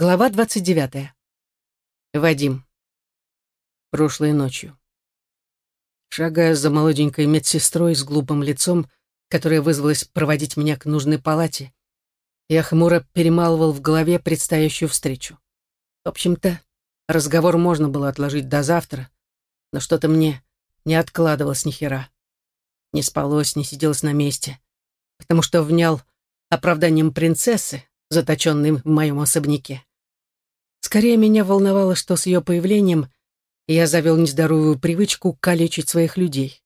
Глава 29. Вадим. Прошлой ночью. Шагая за молоденькой медсестрой с глупым лицом, которая вызвалась проводить меня к нужной палате, я хмуро перемалывал в голове предстоящую встречу. В общем-то, разговор можно было отложить до завтра, но что-то мне не откладывалось ни хера. Не спалось, не сиделось на месте, потому что внял оправданием принцессы, заточенной в моем особняке. Скорее меня волновало, что с ее появлением я завел нездоровую привычку калечить своих людей.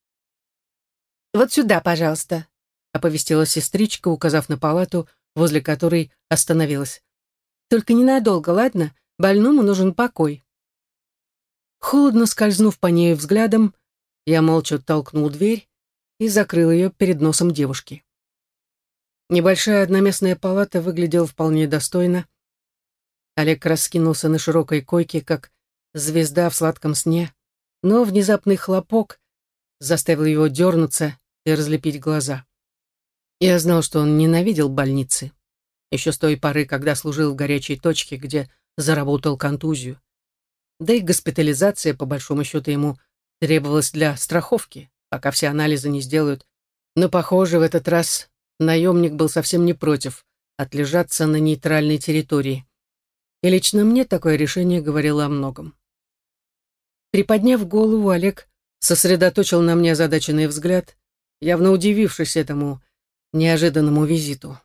«Вот сюда, пожалуйста», — оповестила сестричка, указав на палату, возле которой остановилась. «Только ненадолго, ладно? Больному нужен покой». Холодно скользнув по ней взглядом, я молча толкнул дверь и закрыл ее перед носом девушки. Небольшая одноместная палата выглядела вполне достойно. Олег раскинулся на широкой койке, как звезда в сладком сне, но внезапный хлопок заставил его дернуться и разлепить глаза. Я знал, что он ненавидел больницы, еще с той поры, когда служил в горячей точке, где заработал контузию. Да и госпитализация, по большому счету, ему требовалась для страховки, пока все анализы не сделают. Но, похоже, в этот раз наемник был совсем не против отлежаться на нейтральной территории. И лично мне такое решение говорило о многом. Приподняв голову, Олег сосредоточил на мне озадаченный взгляд, явно удивившись этому неожиданному визиту.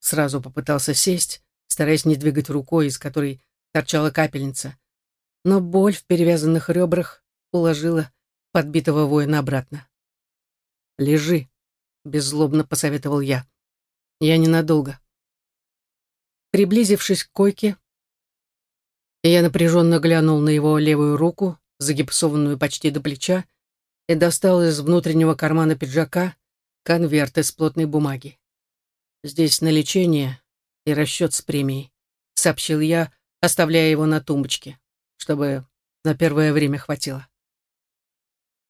Сразу попытался сесть, стараясь не двигать рукой, из которой торчала капельница. Но боль в перевязанных ребрах уложила подбитого воина обратно. «Лежи», — беззлобно посоветовал я. «Я ненадолго». Приблизившись к койке, я напряженно глянул на его левую руку, загипсованную почти до плеча, и достал из внутреннего кармана пиджака конверт из плотной бумаги. «Здесь на лечение и расчет с премией», — сообщил я, оставляя его на тумбочке, чтобы на первое время хватило.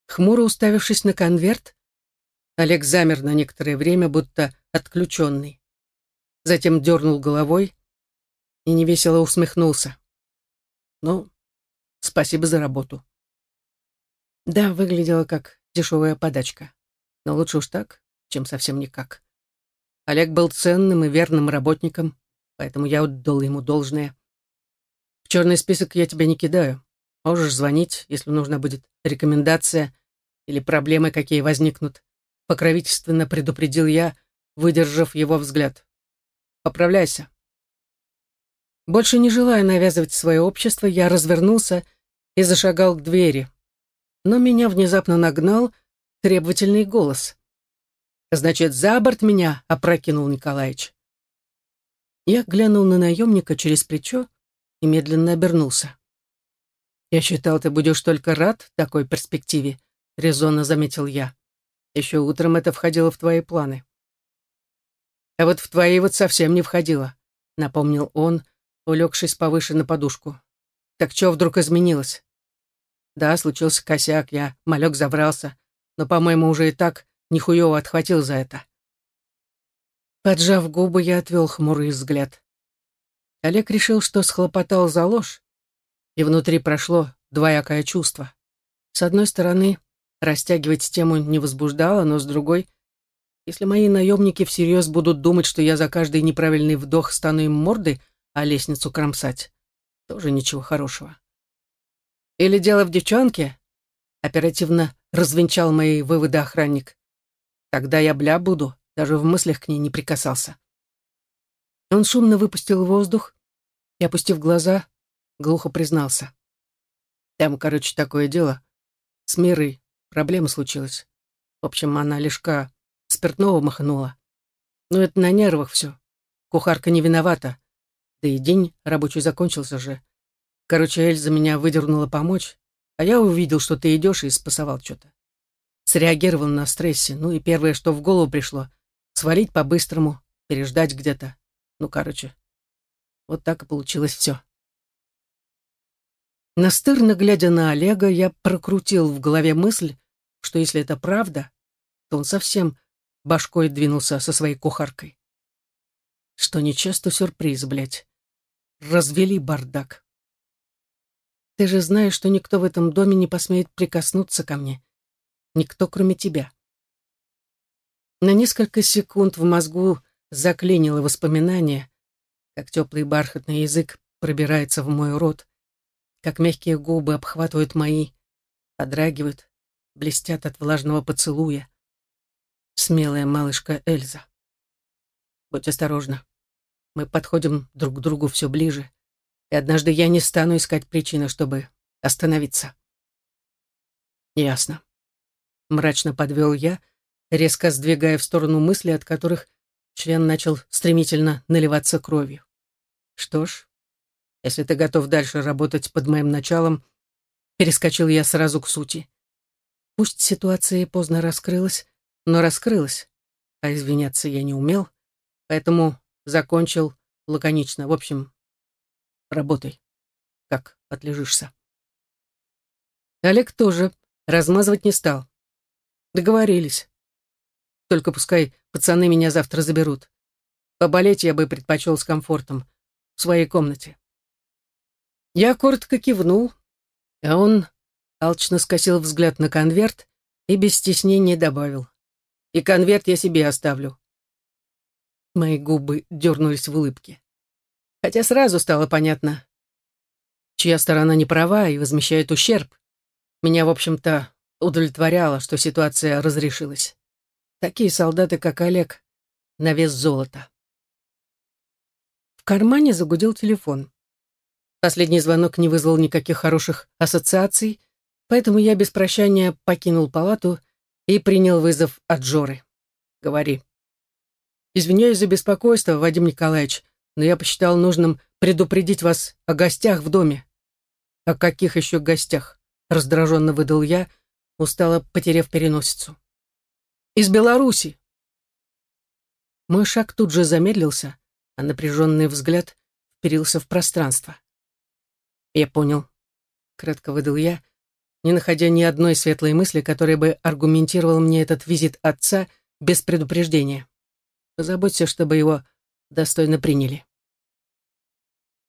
Хмуро уставившись на конверт, Олег замер на некоторое время, будто отключенный. Затем дернул головой и невесело усмехнулся. Ну, спасибо за работу. Да, выглядела как дешевая подачка. Но лучше уж так, чем совсем никак. Олег был ценным и верным работником, поэтому я отдал ему должное. В черный список я тебя не кидаю. Можешь звонить, если нужна будет рекомендация или проблемы, какие возникнут. Покровительственно предупредил я, выдержав его взгляд. Поправляйся. Больше не желая навязывать свое общество, я развернулся и зашагал к двери. Но меня внезапно нагнал требовательный голос. «Значит, за борт меня?» — опрокинул Николаевич. Я глянул на наемника через плечо и медленно обернулся. «Я считал, ты будешь только рад такой перспективе», — резонно заметил я. «Еще утром это входило в твои планы». «А вот в твои вот совсем не входило», — напомнил он, улегшись повыше на подушку. «Так что вдруг изменилось?» «Да, случился косяк, я малек забрался, но, по-моему, уже и так нихуево отхватил за это». Поджав губы, я отвел хмурый взгляд. Олег решил, что схлопотал за ложь, и внутри прошло двоякое чувство. С одной стороны, растягивать тему не возбуждало, но с другой, если мои наемники всерьез будут думать, что я за каждый неправильный вдох стану им мордой, а лестницу кромсать. Тоже ничего хорошего. Или дело в девчонке? Оперативно развенчал мои выводы охранник. Тогда я бля буду, даже в мыслях к ней не прикасался. Он шумно выпустил воздух и, опустив глаза, глухо признался. Там, короче, такое дело. С Мирой проблема случилась. В общем, она лишка спиртного махнула. Но это на нервах все. Кухарка не виновата. Да и день рабочий закончился же. Короче, Эльза меня выдернула помочь, а я увидел, что ты идешь и спасовал что-то. Среагировал на стрессе, ну и первое, что в голову пришло, свалить по-быстрому, переждать где-то. Ну, короче, вот так и получилось все. Настырно глядя на Олега, я прокрутил в голове мысль, что если это правда, то он совсем башкой двинулся со своей кухаркой. Что нечасто сюрприз, блядь. Развели бардак. Ты же знаешь, что никто в этом доме не посмеет прикоснуться ко мне. Никто, кроме тебя. На несколько секунд в мозгу заклинило воспоминание, как теплый бархатный язык пробирается в мой рот, как мягкие губы обхватывают мои, подрагивают, блестят от влажного поцелуя. Смелая малышка Эльза. Будь осторожна. Мы подходим друг к другу все ближе, и однажды я не стану искать причины, чтобы остановиться. Ясно. Мрачно подвел я, резко сдвигая в сторону мысли, от которых член начал стремительно наливаться кровью. Что ж, если ты готов дальше работать под моим началом, перескочил я сразу к сути. Пусть ситуация поздно раскрылась, но раскрылась, а извиняться я не умел, поэтому закончил лаконично. В общем, работай, как отлежишься. Олег тоже размазывать не стал. Договорились. Только пускай пацаны меня завтра заберут. Поболеть я бы предпочел с комфортом, в своей комнате. Я коротко кивнул, а он алчно скосил взгляд на конверт и без стеснения добавил. И конверт я себе оставлю. Мои губы дернулись в улыбке. Хотя сразу стало понятно, чья сторона не права и возмещает ущерб. Меня, в общем-то, удовлетворяло, что ситуация разрешилась. Такие солдаты, как Олег, на вес золота. В кармане загудел телефон. Последний звонок не вызвал никаких хороших ассоциаций, поэтому я без прощания покинул палату и принял вызов от Жоры. «Говори». «Извиняюсь за беспокойство, Вадим Николаевич, но я посчитал нужным предупредить вас о гостях в доме». «О каких еще гостях?» — раздраженно выдал я, устало потеряв переносицу. «Из Беларуси». Мой шаг тут же замедлился, а напряженный взгляд вперился в пространство. «Я понял», — кратко выдал я, не находя ни одной светлой мысли, которая бы аргументировала мне этот визит отца без предупреждения. Позаботься, чтобы его достойно приняли.